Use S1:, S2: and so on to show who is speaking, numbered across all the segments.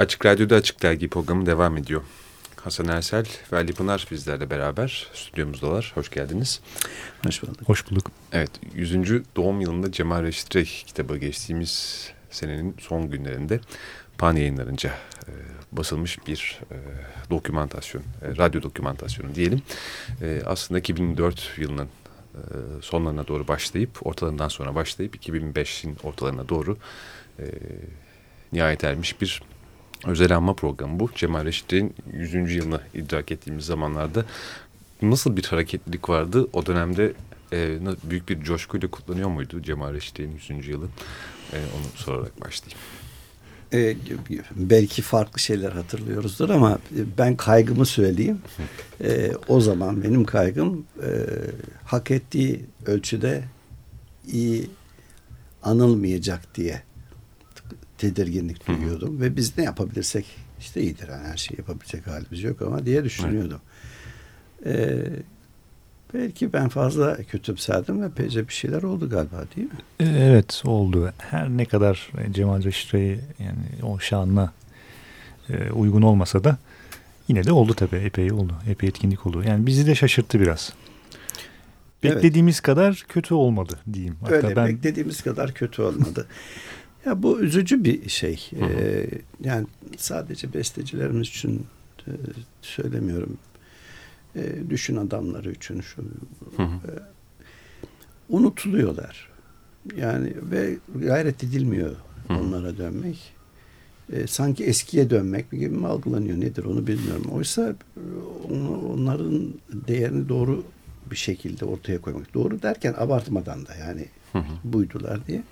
S1: Açık Radyo'da Açık Dergi programı devam ediyor. Hasan Ersel ve Ali Pınar bizlerle beraber stüdyomuzdalar. Hoş geldiniz.
S2: Hoş bulduk.
S3: Hoş bulduk.
S1: Evet, 100. doğum yılında Cemal Reşit Rey kitabı geçtiğimiz senenin son günlerinde Pan yayınlarınca e, basılmış bir e, dokümantasyon, e, radyo dokümantasyonu diyelim. E, aslında 2004 yılının e, sonlarına doğru başlayıp, ortalarından sonra başlayıp 2005'in ortalarına doğru e, nihayet ermiş bir özel anma programı bu. Cemal Reşit'in 100. yılını idrak ettiğimiz zamanlarda nasıl bir hareketlilik vardı? O dönemde e, büyük bir coşkuyla kutlanıyor muydu Cemal Reşit'in 100. yılı? E, onu sorarak başlayayım.
S2: Ee, belki farklı şeyler hatırlıyoruzdur ama ben kaygımı söyleyeyim. Ee, o zaman benim kaygım e, hak ettiği ölçüde iyi anılmayacak diye tedirginlik duyuyordum. Hı. Ve biz ne yapabilirsek işte iyidir. Yani her şeyi yapabilecek halimiz yok ama diye düşünüyordum. Evet. Ee, belki ben fazla kötümserdim ve pece bir şeyler oldu galiba değil mi?
S3: Ee, evet oldu. Her ne kadar Cemal Reşit yani o şanla e, uygun olmasa da yine de oldu tabii. Epey oldu. Epey etkinlik oldu. Yani bizi de şaşırttı biraz. Beklediğimiz evet. kadar kötü olmadı diyeyim.
S2: Hatta Öyle ben... beklediğimiz kadar kötü olmadı. Ya bu üzücü bir şey. Hı hı. Ee, yani sadece bestecilerimiz için e, söylemiyorum. E, düşün adamları için şu hı hı. E, unutuluyorlar. Yani ve gayret edilmiyor hı. onlara dönmek. E, sanki eskiye dönmek gibi mi algılanıyor nedir onu bilmiyorum. Oysa e, onu, onların değerini doğru bir şekilde ortaya koymak. Doğru derken abartmadan da yani hı hı. buydular diye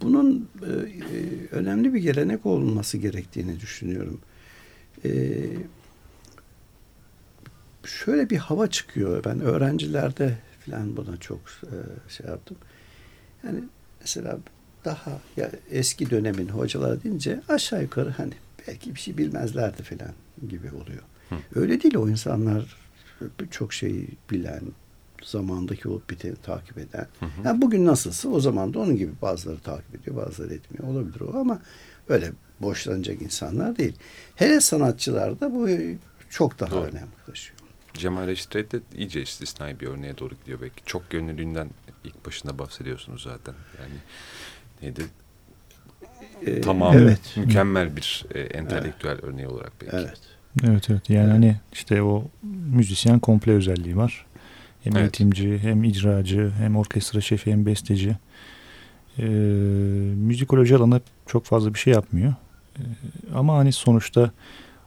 S2: bunun e, e, önemli bir gelenek olması gerektiğini düşünüyorum. E, şöyle bir hava çıkıyor. Ben öğrencilerde falan buna çok e, şey yaptım. Yani mesela daha ya eski dönemin hocaları deyince aşağı yukarı hani belki bir şey bilmezlerdi falan gibi oluyor. Hı. Öyle değil o insanlar çok şey bilen, zamandaki olup biteni takip eden. Hı hı. Yani bugün nasılsa o zaman da onun gibi bazıları takip ediyor, bazıları etmiyor. Olabilir o ama öyle boşlanacak insanlar değil. Hele sanatçılarda bu çok daha Doğru. önem taşıyor.
S1: Cemal Reşit de iyice istisnai bir örneğe doğru gidiyor belki. Çok gönüllüğünden ilk başında bahsediyorsunuz zaten. Yani neydi? Ee, Tamamen evet. mükemmel bir e, entelektüel evet. örneği olarak belki.
S3: Evet. Evet evet yani evet. hani işte o müzisyen komple özelliği var. Hem evet. eğitimci, hem icracı, hem orkestra şefi, hem besteci. Ee, müzikoloji alanında çok fazla bir şey yapmıyor. Ee, ama hani sonuçta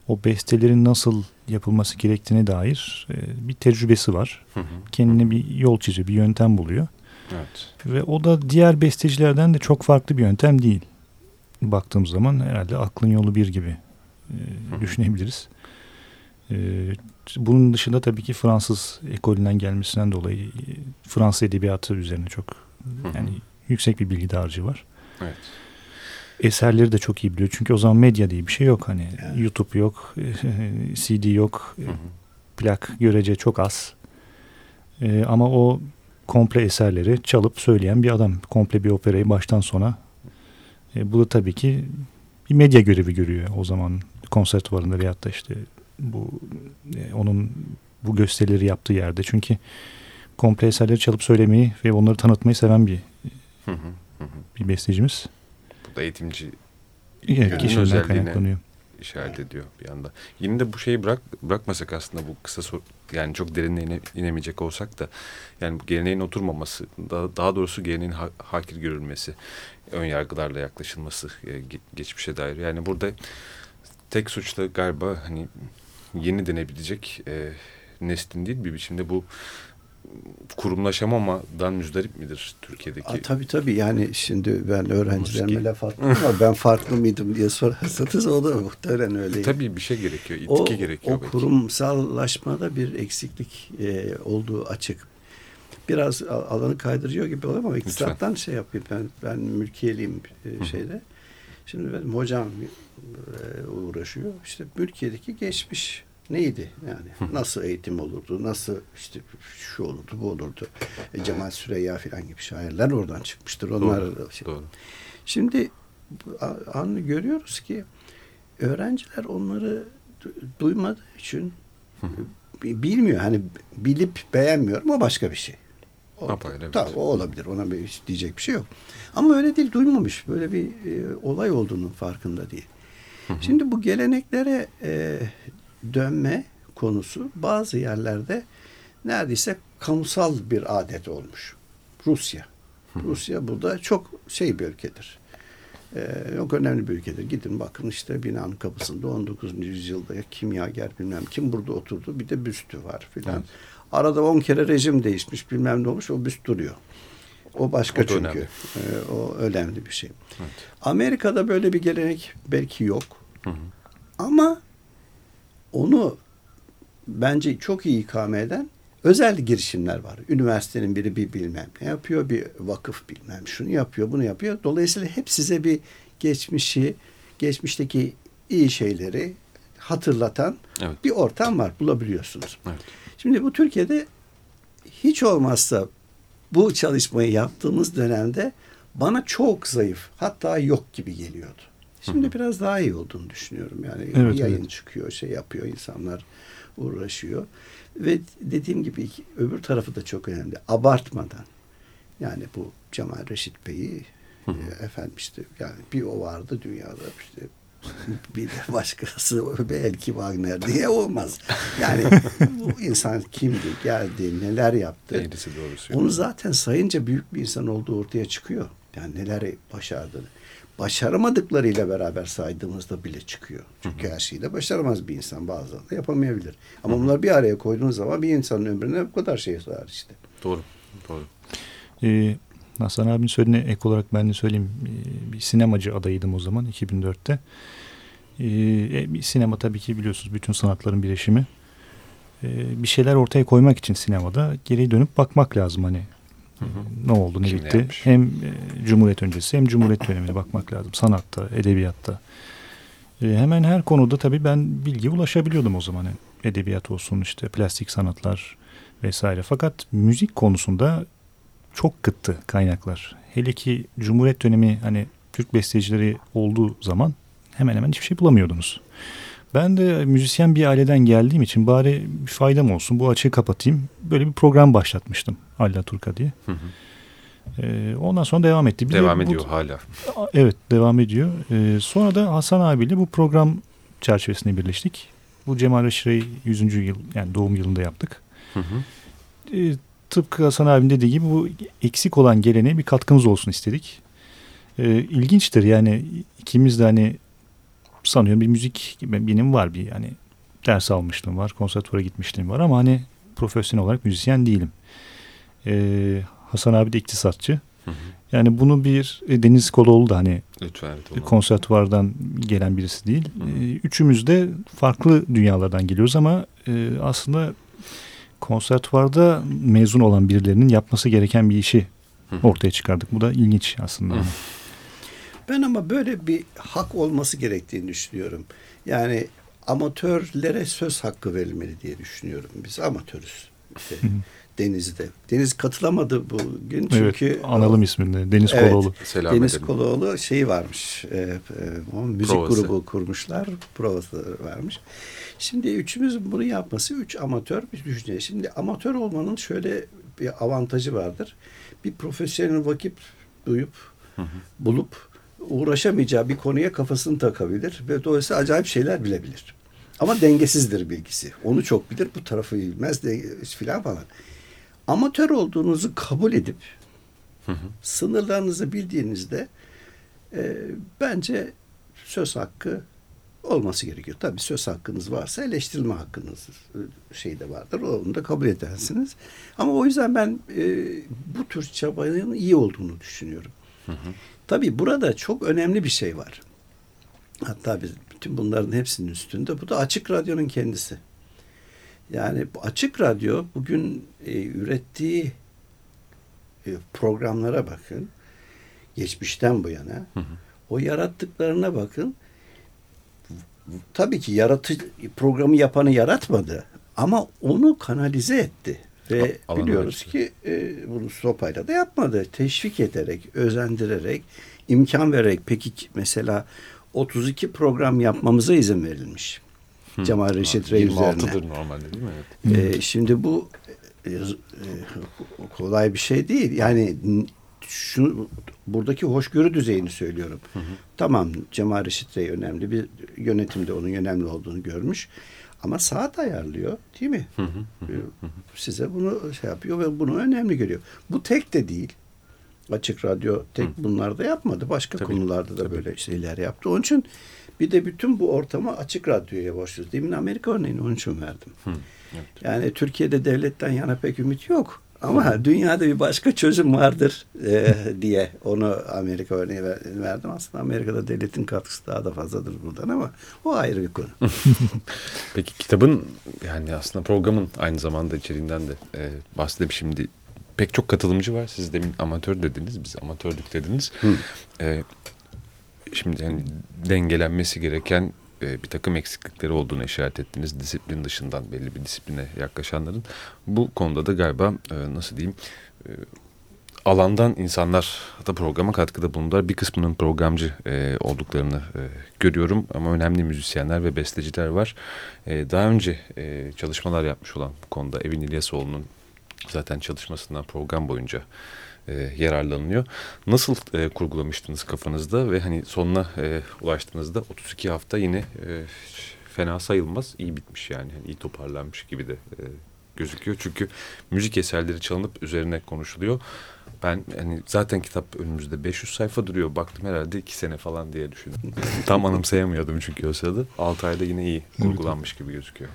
S3: o bestelerin nasıl yapılması gerektiğine dair e, bir tecrübesi var. Hı hı. Kendine bir yol çiziyor, bir yöntem buluyor. Evet. Ve o da diğer bestecilerden de çok farklı bir yöntem değil. Baktığımız zaman herhalde aklın yolu bir gibi e, düşünebiliriz. E, bunun dışında tabii ki Fransız ekolünden gelmesinden dolayı Fransız edebiyatı üzerine çok yani yüksek bir bilgi dağarcığı var. Evet. Eserleri de çok iyi biliyor. Çünkü o zaman medya diye bir şey yok. Hani yani. YouTube yok, CD yok, hı plak görece çok az. Ee, ama o komple eserleri çalıp söyleyen bir adam. Komple bir operayı baştan sona. E, bu da tabii ki bir medya görevi görüyor o zaman konservatuvarında veyahut da işte bu e, onun bu gösterileri yaptığı yerde. Çünkü komple eserleri çalıp söylemeyi ve onları tanıtmayı seven bir bir bestecimiz.
S1: Bu da eğitimci
S3: evet, kişiliğinden kaynaklanıyor.
S1: işaret ediyor bir anda. Yine de bu şeyi bırak bırakmasak aslında bu kısa sor, yani çok derinine ine, inemeyecek olsak da yani bu geleneğin oturmaması daha, daha doğrusu geleneğin ha, hakir görülmesi ön yargılarla yaklaşılması e, geçmişe dair. Yani burada tek suçla galiba hani yeni denebilecek e, neslin değil bir biçimde bu kurumlaşamamadan müzdarip midir Türkiye'deki?
S2: Aa, tabii tabii yani şimdi ben öğrencilerime laf attım ama ben farklı mıydım diye sorarsanız o da muhtemelen öyle.
S1: Tabii bir şey gerekiyor, itki gerekiyor.
S2: O belki. kurumsallaşmada bir eksiklik e, olduğu açık. Biraz alanı kaydırıyor gibi oluyor ama iktisattan şey yapayım ben, ben mülkiyeliyim e, şeyde. Şimdi benim hocam e, uğraşıyor. İşte Mülkiye'deki geçmiş neydi yani? Nasıl eğitim olurdu? Nasıl işte şu olurdu, bu olurdu. E, Cemal Süreyya falan gibi şairler oradan çıkmıştır. Onlar
S1: doğru, şey. doğru.
S2: Şimdi anı görüyoruz ki öğrenciler onları duymadığı için bilmiyor. Hani bilip beğenmiyor ama başka bir şey.
S1: Apayrı, evet.
S2: Tabii o olabilir. Ona bir, hiç diyecek bir şey yok. Ama öyle değil. Duymamış. Böyle bir e, olay olduğunun farkında değil. Şimdi bu geleneklere e, dönme konusu bazı yerlerde neredeyse kamusal bir adet olmuş. Rusya. Rusya burada çok şey bir ülkedir. Ee, çok önemli bir ülkedir. Gidin bakın işte binanın kapısında 19. yüzyılda kimyager bilmem kim burada oturdu. Bir de büstü var filan.
S1: Evet.
S2: Arada 10 kere rejim değişmiş bilmem ne olmuş o büst duruyor. O başka
S1: O
S2: çünkü.
S1: önemli.
S2: Ee, o önemli bir şey.
S1: Evet.
S2: Amerika'da böyle bir gelenek belki yok.
S1: Hı hı.
S2: Ama onu bence çok iyi ikame eden özel girişimler var. Üniversitenin biri bir bilmem ne yapıyor, bir vakıf bilmem şunu yapıyor, bunu yapıyor. Dolayısıyla hep size bir geçmişi, geçmişteki iyi şeyleri hatırlatan
S1: Evet.
S2: bir ortam var, bulabiliyorsunuz.
S1: Evet.
S2: Şimdi bu Türkiye'de hiç olmazsa bu çalışmayı yaptığımız dönemde bana çok zayıf hatta yok gibi geliyordu. Şimdi biraz daha iyi olduğunu düşünüyorum. Yani
S3: Evet,
S2: yayın
S3: evet.
S2: çıkıyor, şey yapıyor, insanlar uğraşıyor. Ve dediğim gibi öbür tarafı da çok önemli. Abartmadan. Yani bu Cemal Reşit Bey'i
S1: Hı hı.
S2: e, efendim işte yani bir o vardı dünyada işte bir de başkası belki Wagner diye olmaz. Yani bu insan kimdi, geldi, neler yaptı.
S1: Eğrisi doğrusu.
S2: Onu zaten sayınca büyük bir insan olduğu ortaya çıkıyor. Yani neler başardığını. Başaramadıklarıyla beraber saydığımızda bile çıkıyor. Çünkü her şeyi de başaramaz bir insan bazen de yapamayabilir. Ama bunları bir araya koyduğunuz zaman bir insanın ömrüne bu kadar şey sığar işte.
S1: Doğru. Doğru.
S3: Ee, Hasan abinin söylediğine ek olarak ben de söyleyeyim. Ee, bir sinemacı adayıydım o zaman 2004'te. Ee, e, bir sinema tabii ki biliyorsunuz bütün sanatların birleşimi. Ee, bir şeyler ortaya koymak için sinemada geriye dönüp bakmak lazım hani.
S1: Hı hı.
S3: Ne oldu ne
S1: Kim
S3: bitti.
S1: yapmış?
S3: hem e, Cumhuriyet öncesi hem Cumhuriyet dönemine bakmak lazım. Sanatta, edebiyatta. Ee, hemen her konuda tabii ben bilgiye ulaşabiliyordum o zaman. Yani edebiyat olsun işte plastik sanatlar vesaire. Fakat müzik konusunda çok kıttı kaynaklar. Hele ki Cumhuriyet dönemi hani Türk bestecileri olduğu zaman hemen hemen hiçbir şey bulamıyordunuz. Ben de müzisyen bir aileden geldiğim için bari bir faydam olsun bu açığı kapatayım. Böyle bir program başlatmıştım Alla Turka diye.
S1: Hı hı.
S3: Ee, ondan sonra devam etti. Bir de
S1: Devam
S3: bu-
S1: ediyor hala.
S3: Evet devam ediyor. Ee, sonra da Hasan abiyle bu program çerçevesinde birleştik. Bu Cemal Aşire'yi 100. yıl yani doğum yılında yaptık.
S1: Hı hı.
S3: Ee, tıpkı Hasan abinin dediği gibi bu eksik olan geleneğe bir katkımız olsun istedik. Ee, ilginçtir yani ikimiz de hani sanıyorum bir müzik benim var bir yani ders almışlığım var, konservatuvara gitmişliğim var ama hani profesyonel olarak müzisyen değilim. Ee, Hasan abi de iktisatçı.
S1: Hı hı.
S3: Yani bunu bir e, Deniz Koloğlu da hani konservatuvardan gelen birisi değil.
S1: Hı.
S3: Ee, Üçümüz de farklı dünyalardan geliyoruz ama e, aslında konservatuvarda mezun olan birilerinin yapması gereken bir işi ortaya çıkardık. Bu da ilginç aslında.
S2: Ben ama böyle bir hak olması gerektiğini düşünüyorum. Yani amatörlere söz hakkı verilmeli diye düşünüyorum. Biz amatörüz. İşte Deniz'de. Deniz katılamadı bugün çünkü
S3: evet, analım ismini. Deniz
S2: Evet.
S3: Koloğlu.
S1: Selam
S2: Deniz
S1: edelim.
S2: Koloğlu şeyi varmış. E, e, o müzik
S1: Provası.
S2: grubu kurmuşlar. Provası varmış. Şimdi üçümüz bunu yapması üç amatör bir düşünce. Şimdi amatör olmanın şöyle bir avantajı vardır. Bir profesyonel vakit duyup
S1: Hı hı.
S2: bulup uğraşamayacağı bir konuya kafasını takabilir ve dolayısıyla acayip şeyler bilebilir. Ama dengesizdir bilgisi. Onu çok bilir, bu tarafı bilmez de filan falan. Amatör olduğunuzu kabul edip
S1: Hı hı.
S2: sınırlarınızı bildiğinizde e, bence söz hakkı olması gerekiyor. Tabii söz hakkınız varsa eleştirilme hakkınız e, şey de vardır. Onu da kabul edersiniz. Ama o yüzden ben e, bu tür çabanın iyi olduğunu düşünüyorum.
S1: Hı hı.
S2: Tabii burada çok önemli bir şey var. Hatta biz bütün bunların hepsinin üstünde. Bu da açık radyonun kendisi. Yani açık radyo bugün e, ürettiği e, programlara bakın. Geçmişten bu yana.
S1: Hı hı.
S2: O yarattıklarına bakın. Tabii ki yaratı programı yapanı yaratmadı. Ama onu kanalize etti. Ve
S1: A-
S2: biliyoruz
S1: açtı.
S2: ki e, bunu sopayla da yapmadı. Teşvik ederek, özendirerek, imkan vererek. Peki ki- mesela 32 program yapmamıza izin verilmiş. Hı. Cemal Reşit Rey üzerine.
S1: 26'dır normalde değil mi? Evet.
S2: Ee, şimdi bu e, e, kolay bir şey değil. Yani şu buradaki hoşgörü düzeyini söylüyorum. Hı hı. Tamam Cemal Reşit Rey önemli bir yönetimde onun önemli olduğunu görmüş. Ama saat ayarlıyor değil mi? Hı hı hı. Size bunu şey yapıyor ve bunu önemli görüyor. Bu tek de değil. Açık Radyo tek hı. bunlarda yapmadı. Başka tabii, konularda da tabii. böyle şeyler yaptı. Onun için bir de bütün bu ortamı Açık Radyo'ya borçluyuz. Demin Amerika örneğini onun için verdim. Hı. Evet. Yani Türkiye'de devletten yana pek ümit yok. Ama dünyada bir başka çözüm vardır e, diye onu Amerika örneği verdim. Aslında Amerika'da devletin katkısı daha da fazladır buradan ama o ayrı bir konu.
S1: Peki kitabın yani aslında programın aynı zamanda içeriğinden de e, bahsedelim şimdi. Pek çok katılımcı var. Siz demin amatör dediniz, biz amatördük dediniz. E, şimdi yani dengelenmesi gereken e, bir takım eksiklikleri olduğunu işaret ettiniz. Disiplin dışından belli bir disipline yaklaşanların. Bu konuda da galiba e, nasıl diyeyim e, alandan insanlar da programa katkıda bulundular. Bir kısmının programcı e, olduklarını e, görüyorum ama önemli müzisyenler ve besteciler var. E, daha önce e, çalışmalar yapmış olan bu konuda Evin İlyasoğlu'nun zaten çalışmasından program boyunca e, yararlanılıyor. Nasıl e, kurgulamıştınız kafanızda ve hani sonuna e, ulaştığınızda 32 hafta yine e, fena sayılmaz iyi bitmiş yani, yani iyi toparlanmış gibi de e, gözüküyor. Çünkü müzik eserleri çalınıp üzerine konuşuluyor. Ben hani zaten kitap önümüzde 500 sayfa duruyor. Baktım herhalde 2 sene falan diye düşündüm. Tam anımsayamıyordum çünkü o sırada. 6 ayda yine iyi kurgulanmış gibi gözüküyor.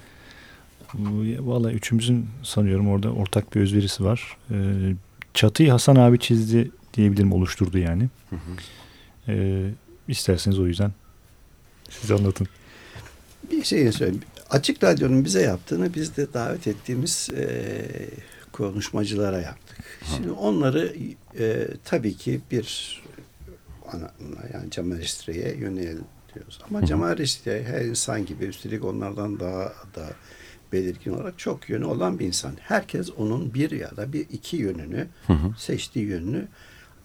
S3: Valla üçümüzün sanıyorum orada ortak bir özverisi var. Ee, çatıyı Hasan abi çizdi diyebilirim oluşturdu yani. Hı hı. Ee, isterseniz o yüzden siz anlatın.
S2: Bir şey söyleyeyim. Açık Radyo'nun bize yaptığını biz de davet ettiğimiz e, konuşmacılara yaptık. Hı. Şimdi onları e, tabii ki bir ana, yani Cemal Reşitre'ye yöneliyoruz. Ama. Cemal Reşitre her insan gibi üstelik onlardan daha da belirgin olarak çok yönü olan bir insan. Herkes onun bir ya da bir iki yönünü, hı hı. seçtiği yönünü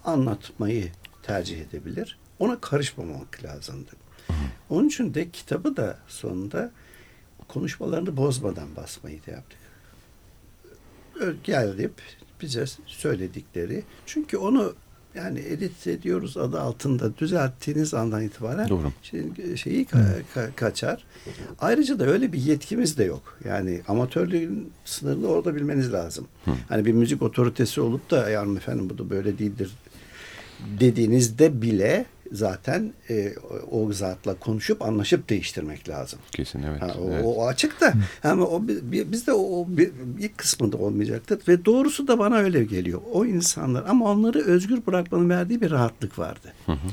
S2: anlatmayı tercih edebilir. Ona karışmamak lazımdı. Hı hı. Onun için de kitabı da sonunda konuşmalarını bozmadan basmayı da yaptık. Gelip bize söyledikleri. Çünkü onu yani edit ediyoruz adı altında düzelttiğiniz andan itibaren Doğru. Şey, şeyi ka, ka, kaçar. Ayrıca da öyle bir yetkimiz de yok. Yani amatörlüğün sınırını orada bilmeniz lazım. Hı. Hani bir müzik otoritesi olup da yani efendim bu da böyle değildir dediğinizde bile zaten e, o zatla konuşup anlaşıp değiştirmek lazım.
S1: Kesin evet.
S2: Ha, o,
S1: evet.
S2: o açık da ama o bizde o bir, ilk kısmında olmayacaktır ve doğrusu da bana öyle geliyor. O insanlar ama onları özgür bırakmanın verdiği bir rahatlık vardı. Hı hı.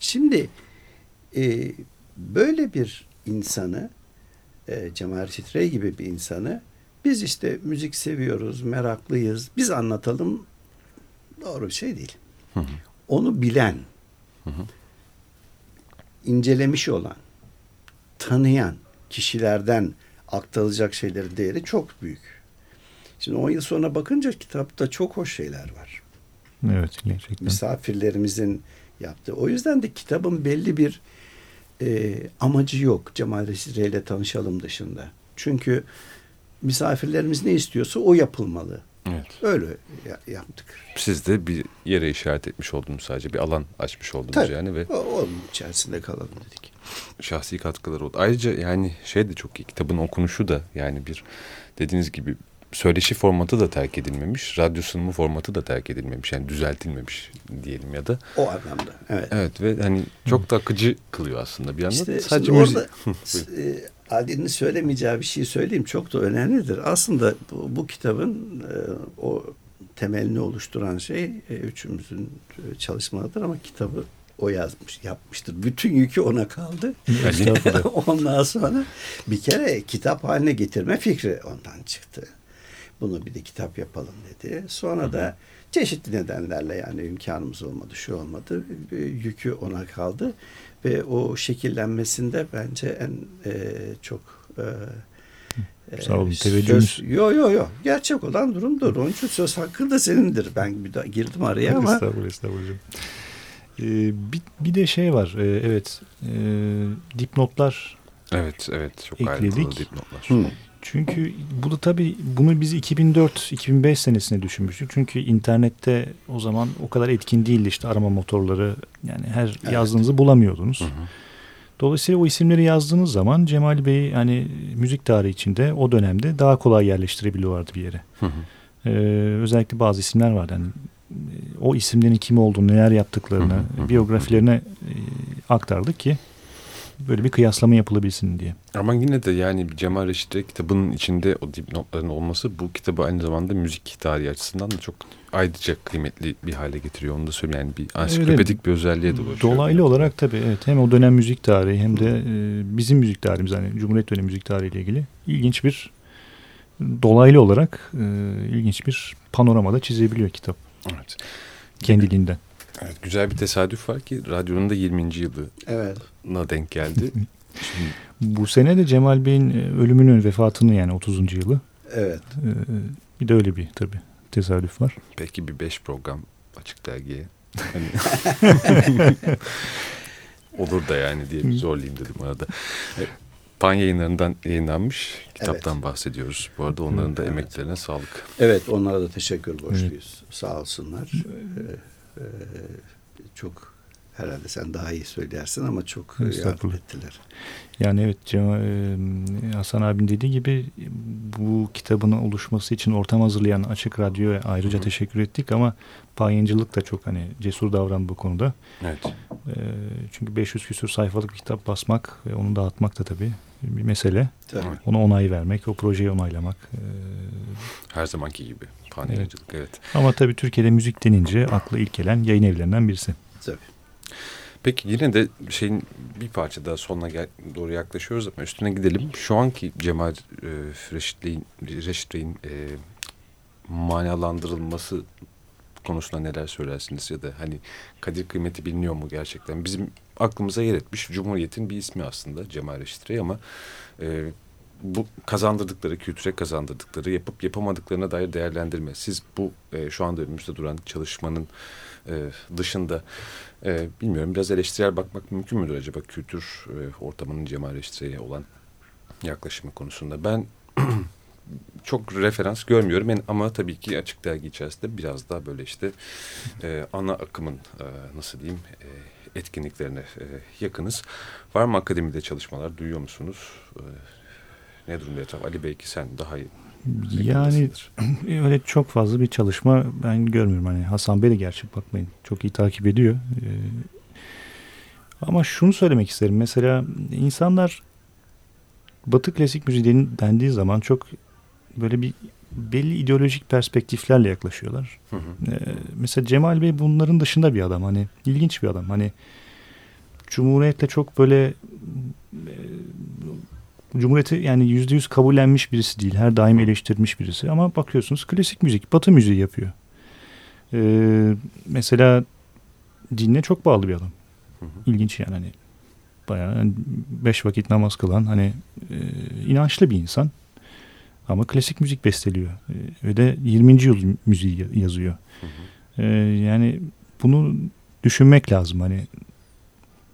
S2: Şimdi e, böyle bir insanı e, Cemal Reşit gibi bir insanı biz işte müzik seviyoruz, meraklıyız. Biz anlatalım doğru bir şey değil. Hı hı. Onu bilen, hı hı incelemiş olan, tanıyan kişilerden aktarılacak şeylerin değeri çok büyük. Şimdi 10 yıl sonra bakınca kitapta çok hoş şeyler var.
S3: Evet gerçekten.
S2: Misafirlerimizin yaptığı. O yüzden de kitabın belli bir e, amacı yok Cemal Reşit ile tanışalım dışında. Çünkü misafirlerimiz ne istiyorsa o yapılmalı. Evet. Öyle yaptık.
S1: Siz de bir yere işaret etmiş oldunuz sadece. Bir alan açmış oldunuz
S2: Tabii,
S1: yani. ve
S2: onun içerisinde kalalım dedik.
S1: Şahsi katkılar oldu. Ayrıca yani şey de çok iyi. Kitabın okunuşu da yani bir dediğiniz gibi söyleşi formatı da terk edilmemiş. Radyo sunumu formatı da terk edilmemiş. Yani düzeltilmemiş diyelim ya da.
S2: O anlamda. Evet.
S1: Evet ve hani çok da akıcı kılıyor aslında bir yandan. İşte
S2: Sadece orada Ali'nin söylemeyeceği bir şey söyleyeyim çok da önemlidir. Aslında bu, bu kitabın e, o temelini oluşturan şey e, üçümüzün e, çalışmalarıdır ama kitabı o yazmış, yapmıştır. Bütün yükü ona kaldı. ondan sonra bir kere kitap haline getirme fikri ondan çıktı. Bunu bir de kitap yapalım dedi. Sonra da çeşitli nedenlerle yani imkanımız olmadı, şu olmadı. Yükü ona kaldı ve o şekillenmesinde bence en e, çok
S3: e, Sağ olun. Teveccühünüz.
S2: Yok yok yok. Gerçek olan durumdur. Onun için söz hakkı da senindir. Ben bir daha girdim araya ama.
S3: Estağfurullah estağfurullah. Ee, bir, bir de şey var. E, evet. E, dipnotlar
S1: Evet, evet. Çok
S3: Ekledik.
S1: ayrıntılı dipnotlar.
S2: Hı.
S3: Çünkü bu da tabii bunu biz 2004-2005 senesine düşünmüştük. Çünkü internette o zaman o kadar etkin değildi işte arama motorları. Yani her
S2: Evet.
S3: yazdığınızı bulamıyordunuz.
S1: Hı hı.
S3: Dolayısıyla o isimleri yazdığınız zaman Cemal Bey hani müzik tarihi içinde o dönemde daha kolay yerleştirebiliyorlardı bir yere.
S1: Hı hı.
S3: Ee, özellikle bazı isimler vardı. Yani, e, o isimlerin kim olduğunu, neler
S1: hı.
S3: biyografilerine e, aktardık ki böyle bir kıyaslama yapılabilsin diye.
S1: Ama yine de yani Cemal Reşit'te kitabının içinde o dipnotların olması bu kitabı aynı zamanda müzik tarihi açısından da çok ayrıca kıymetli bir hale getiriyor. Onu da söyleyeyim. Yani bir ansiklopedik bir özelliğe de ulaşıyor.
S3: Dolaylı olarak tabii evet hem o dönem müzik tarihi hem de e, bizim müzik tarihimiz hani Cumhuriyet dönemi müzik tarihiyle ilgili ilginç bir dolaylı olarak e, ilginç bir panoramada çizebiliyor kitap
S1: Evet.
S3: kendiliğinden.
S1: Evet. Güzel bir tesadüf var ki radyonun da 20. yılına
S2: Evet.
S1: denk geldi. Şimdi
S3: Bu sene de Cemal Bey'in e, ölümünün vefatını yani 30. yılı.
S2: Evet.
S3: E, bir de öyle bir tabii tesadüf var.
S1: belki bir beş program açık dergiye. Hani Olur da yani diye bir zorlayayım dedim arada. E, Pan yayınlarından yayınlanmış kitaptan bahsediyoruz. Bu arada onların da
S2: Evet.
S1: emeklerine sağlık.
S2: Evet onlara da teşekkür borçluyuz. Sağ olsunlar. Ee, çok herhalde sen daha iyi söylersin ama çok yardım
S3: Estağfurullah.
S2: ettiler.
S3: Yani evet e, Hasan abim dediği gibi bu kitabın oluşması için ortam hazırlayan Açık Radyo'ya ayrıca
S1: Hı
S3: teşekkür ettik ama payıncılık da çok hani cesur davran bu konuda.
S1: Evet.
S3: E, çünkü 500 küsür sayfalık bir kitap basmak ve onu dağıtmak da tabii bir mesele.
S2: Tabii.
S3: Ona onay vermek, o projeyi onaylamak. E,
S1: Her zamanki gibi. Pan
S3: Evet.
S1: yayıncılık evet.
S3: ama tabii Türkiye'de müzik denince akla ilk gelen yayın evlerinden birisi.
S2: Tabii.
S1: Peki yine de şeyin bir parça daha sonuna gel- doğru yaklaşıyoruz ama üstüne gidelim. Şu anki Cemal e, Reşit Bey'in, e, manalandırılması konusunda neler söylersiniz ya da hani kadir kıymeti biliniyor mu gerçekten? Bizim aklımıza yer etmiş Cumhuriyet'in bir ismi aslında Cemal Reşit Rey ama e, bu kazandırdıkları, kültüre kazandırdıkları, yapıp yapamadıklarına dair değerlendirme. Siz bu e, şu anda önümüzde duran çalışmanın e, dışında e, bilmiyorum biraz eleştirel bakmak mümkün müdür acaba kültür e, ortamının Rey'e olan yaklaşımı konusunda? Ben çok referans görmüyorum En- ama tabii ki açık dergi içerisinde biraz daha böyle işte e, ana akımın e, nasıl diyeyim e, etkinliklerine e, yakınız. Var mı akademide çalışmalar duyuyor musunuz? E, ne durumda etraf? Ali belki sen daha iyi.
S3: Yani öyle çok fazla bir çalışma ben görmüyorum. Hani Hasan Bey de gerçi bakmayın çok iyi takip ediyor. Ee, ama şunu söylemek isterim. Mesela insanlar Batı klasik müziği den- dendiği zaman çok böyle bir belli ideolojik perspektiflerle yaklaşıyorlar.
S1: Hı hı.
S3: Ee, mesela Cemal Bey bunların dışında bir adam. Hani ilginç bir adam. Hani Cumhuriyet'le çok böyle e, Cumhuriyeti yani yüzde yüz kabullenmiş birisi değil. Her daim eleştirmiş birisi. Ama bakıyorsunuz klasik müzik, batı müziği yapıyor. Ee, mesela dinle çok bağlı bir adam. İlginç yani hani bayağı hani beş vakit namaz kılan hani e, inançlı bir insan. Ama klasik müzik besteliyor. E, ve de 20. yıl müziği ya- yazıyor.
S1: Hı hı.
S3: Ee, yani bunu düşünmek lazım hani.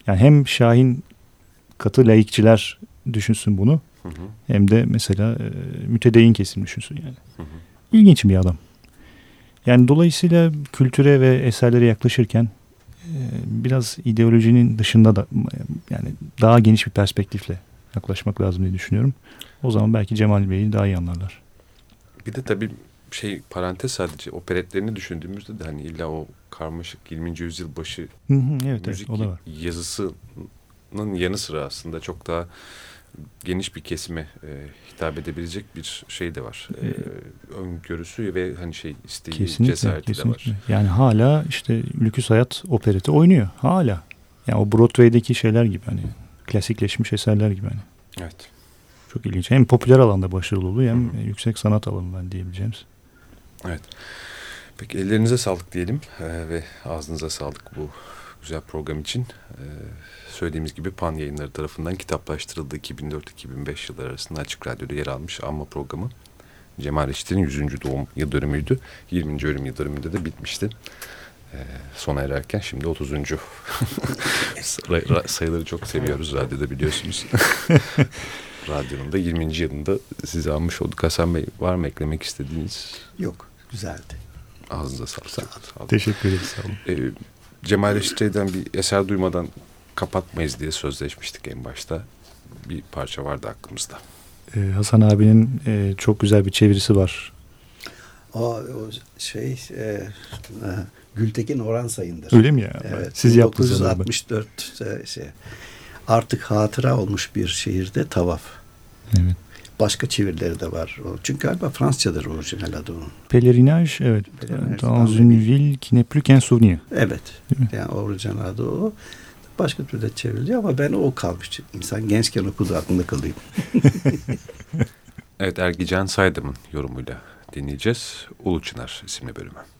S3: Yani hem Şahin katı laikçiler düşünsün bunu
S1: Hı hı.
S3: hem de mesela e, mütedeyyin kesim düşünsün yani.
S1: Hı hı.
S3: İlginç bir adam. Yani dolayısıyla kültüre ve eserlere yaklaşırken e, biraz ideolojinin dışında da yani daha geniş bir perspektifle yaklaşmak lazım diye düşünüyorum. O zaman belki Cemal Bey'i daha iyi anlarlar.
S1: Bir de tabii şey parantez sadece operetlerini düşündüğümüzde de hani illa o karmaşık 20. yüzyıl başı
S3: Hı hı, evet, evet
S1: müzik
S3: var.
S1: yazısının yanı sıra aslında çok daha geniş bir kesime e, hitap edebilecek bir şey de var. E, öngörüsü ve hani şey isteği,
S3: Kesinlikle,
S1: cesareti de
S3: kesinlikle.
S1: var.
S3: Yani hala işte Lüküs Hayat opereti oynuyor. Hala. Yani o Broadway'deki şeyler gibi hani klasikleşmiş eserler gibi hani.
S1: Evet.
S3: Çok ilginç. Hem popüler alanda başarılı oluyor hem
S1: Hı hı.
S3: yüksek sanat alanından diyebileceğimiz.
S1: Evet. Peki ellerinize sağlık diyelim e, ve ağzınıza sağlık bu güzel program için. E, söylediğimiz gibi Pan yayınları tarafından kitaplaştırıldı 2004-2005 yılları arasında Açık Radyo'da yer almış anma programı. Cemal Reşit'in 100. doğum yıl dönümüydü. 20. ölüm yıl dönümünde de bitmişti. e, sona ererken şimdi 30. sayıları çok seviyoruz radyoda biliyorsunuz. Radyonun da 20. yılında sizi almış olduk. Hasan Bey var mı eklemek istediğiniz?
S2: Yok güzeldi.
S1: Ağzınıza sağlık. Sağ
S3: olun. Teşekkür ederiz. Sağ olun.
S1: Ee, Cemal Reşitre'den bir eser duymadan kapatmayız diye sözleşmiştik en başta. Bir parça vardı aklımızda.
S3: Ee, Hasan abinin e, çok güzel bir çevirisi var.
S2: O, o şey e, e, Gültekin Orhan Sayın'dır.
S3: Öyle mi ya?
S2: Evet.
S3: Siz yaptınız
S2: 1964 e, şey, artık hatıra olmuş bir şehirde tavaf.
S3: Evet.
S2: Başka çevirileri de var. Çünkü galiba Fransızcadır orijinal adı onun.
S3: Pèlerinage, evet. Dans une ville qui n'est plus qu'un souvenir.
S2: Evet. Yani orijinal adı o. Başka türlü çevriliyor ama ben o kalmış. İnsan gençken okudu aklımda kalıyor.
S1: evet Ergican Saydam'ın yorumuyla dinleyeceğiz. Ulu Çınar isimli bölümü.